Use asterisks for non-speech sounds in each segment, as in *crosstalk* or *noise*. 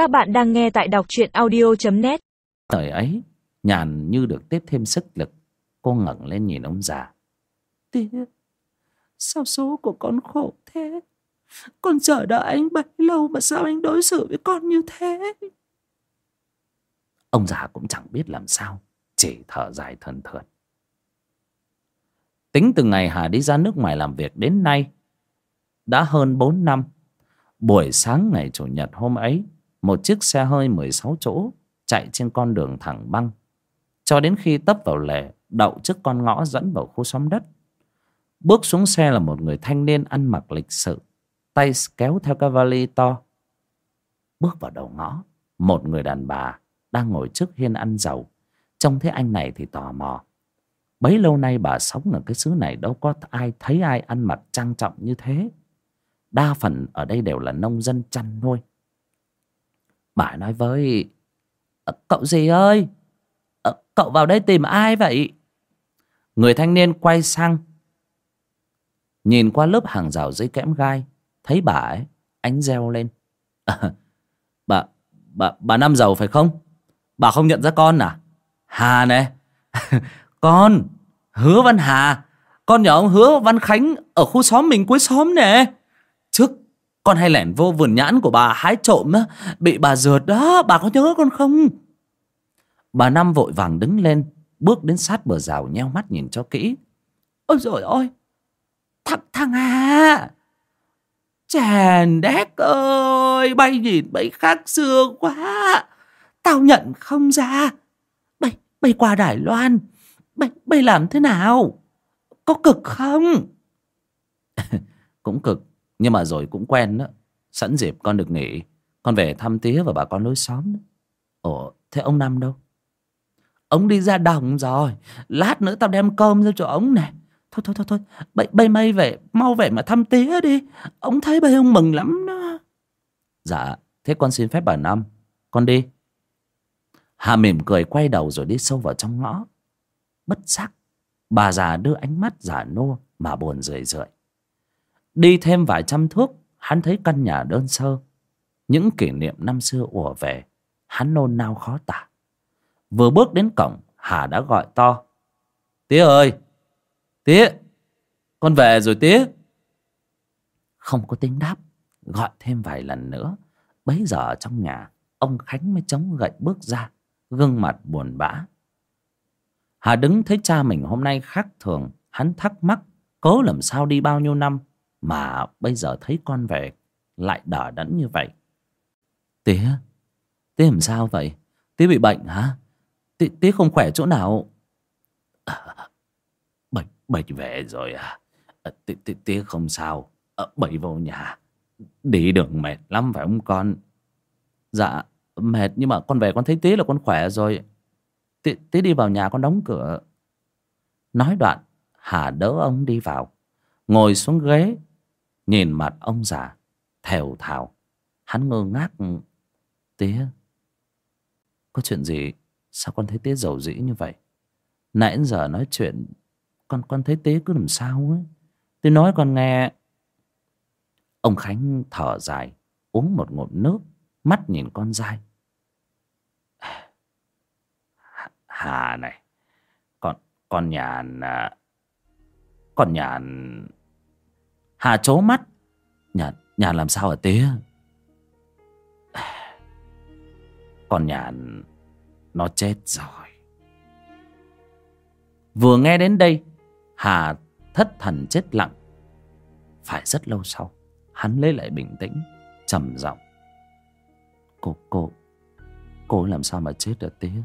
Các bạn đang nghe tại đọc truyện audio.net Thời ấy, Nhàn như được tiếp thêm sức lực. Cô ngẩng lên nhìn ông già. Tía, Sao số của con khổ thế? Con chờ đợi anh bấy lâu Mà sao anh đối xử với con như thế? Ông già cũng chẳng biết làm sao, Chỉ thở dài thần thượt. Tính từ ngày Hà đi ra nước ngoài làm việc đến nay, Đã hơn 4 năm. Buổi sáng ngày Chủ nhật hôm ấy một chiếc xe hơi 16 chỗ Chạy trên con đường thẳng băng. Cho đến khi tấp vào lề, Đậu trước con ngõ dẫn vào khu xóm đất. Bước xuống xe là một người thanh niên ăn mặc lịch sự, Tay kéo theo cái vali to. Bước vào đầu ngõ, Một người đàn bà Đang ngồi trước hiên ăn dầu. Trông thấy anh này thì tò mò. Bấy lâu nay bà sống ở cái xứ này Đâu có ai thấy ai ăn mặc trang trọng như thế. Đa phần ở đây đều là nông dân chăn nuôi. Bà nói với Cậu gì ơi? Cậu vào đây tìm ai vậy? Người thanh niên quay sang Nhìn qua lớp hàng rào giấy kẽm gai Thấy bà ấy Anh reo lên. "À, Bà bà bà năm giàu phải không? Bà không nhận ra con à? Hà này *laughs* Con Hứa Văn Hà Con nhà ông Hứa Văn Khánh Ở khu xóm mình cuối xóm nè con hay lẻn vô vườn nhãn của bà hái trộm á Bị bà rượt đó Bà có nhớ con không? Bà Năm vội vàng đứng lên Bước đến sát bờ rào nheo mắt nhìn cho kỹ. Ôi rồi ôi Thằng thằng à, Chèn đét ơi Bay nhìn bay khác xưa quá. Tao nhận không ra. Bay, bay qua Đài Loan Bay, bay làm thế nào? Có cực không? *laughs* Cũng cực. Nhưng mà rồi cũng quen đó. Sẵn dịp con được nghỉ Con về thăm tía và bà con lối xóm đó. Ủa thế ông Năm đâu? Ông đi ra đồng rồi. Lát nữa tao đem cơm ra cho ông nè. Thôi thôi thôi thôi. Bây, bây mây về Mau về mà thăm tía đi. Ông thấy bây ông mừng lắm đó. Dạ Thế con xin phép bà Năm Con đi. Hà mỉm cười quay đầu rồi đi sâu vào trong ngõ. Bất giác Bà già đưa ánh mắt giả nô Mà buồn rười rượi. Đi thêm vài trăm thước, Hắn thấy căn nhà đơn sơ. Những kỷ niệm năm xưa ùa về, Hắn nôn nao khó tả. Vừa bước đến cổng, Hà đã gọi to. Tía ơi! Tía! Con về rồi tía! Không có tiếng đáp, Gọi thêm vài lần nữa. Bấy giờ trong nhà, Ông Khánh mới chống gậy bước ra, Gương mặt buồn bã. Hà đứng thấy cha mình hôm nay khác thường, Hắn thắc mắc, Cố làm sao đi bao nhiêu năm mà bây giờ thấy con về Lại đỏ đẫn như vậy. Tía Tía làm sao vậy? Tía bị bệnh hả? Tía, tía không khỏe chỗ nào? À, Bệnh bệnh về rồi à, à tía, tía, tía không sao. À, Bệnh vô nhà. Đi đường mệt lắm phải không con? Dạ mệt nhưng mà con về con thấy tía là con khỏe rồi. Tía, tía đi vào nhà con đóng cửa. Nói đoạn Hà đỡ ông đi vào. Ngồi xuống ghế Nhìn mặt ông già, Thều thào. Hắn ngơ ngác, Tía, Có chuyện gì? Sao con thấy tía giàu dĩ như vậy? Nãy giờ nói chuyện, Con con thấy tía cứ làm sao ấy? Tía nói con nghe. Ông Khánh thở dài, Uống một ngụm nước, Mắt nhìn con dai. Hà này, Con con nhàn à, Con nhàn Hà chố mắt. Nhà nhà làm sao ở tía? Còn nhà Nó chết rồi. Vừa nghe đến đây Hà thất thần chết lặng. Phải rất lâu sau Hắn lấy lại bình tĩnh trầm giọng. Cô, cô Cô làm sao mà chết được tía?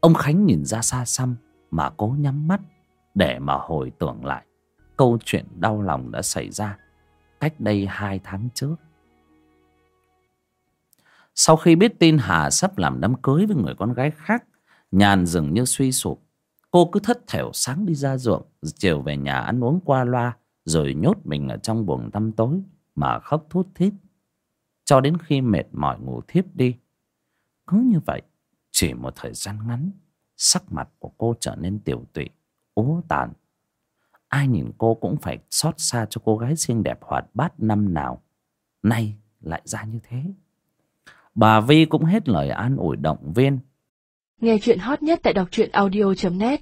Ông Khánh nhìn ra xa xăm Mà cố nhắm mắt Để mà hồi tưởng lại. Câu chuyện đau lòng đã xảy ra Cách đây hai tháng trước. Sau khi biết tin Hà sắp làm đám cưới với người con gái khác, Nhàn dường như suy sụp. Cô cứ thất thểu sáng đi ra ruộng, Chiều về nhà ăn uống qua loa, Rồi nhốt mình ở trong buồng tăm tối Mà khóc thút thít. Cho đến khi mệt mỏi ngủ thiếp đi, Cứ như vậy, Chỉ một thời gian ngắn, Sắc mặt của cô trở nên tiểu tụy, ố tàn. Ai nhìn cô cũng phải xót xa cho cô gái xinh đẹp hoạt bát năm nào. Nay lại ra như thế. Bà vi cũng hết lời an ủi động viên. Nghe chuyện hot nhất tại đọc truyện audio.net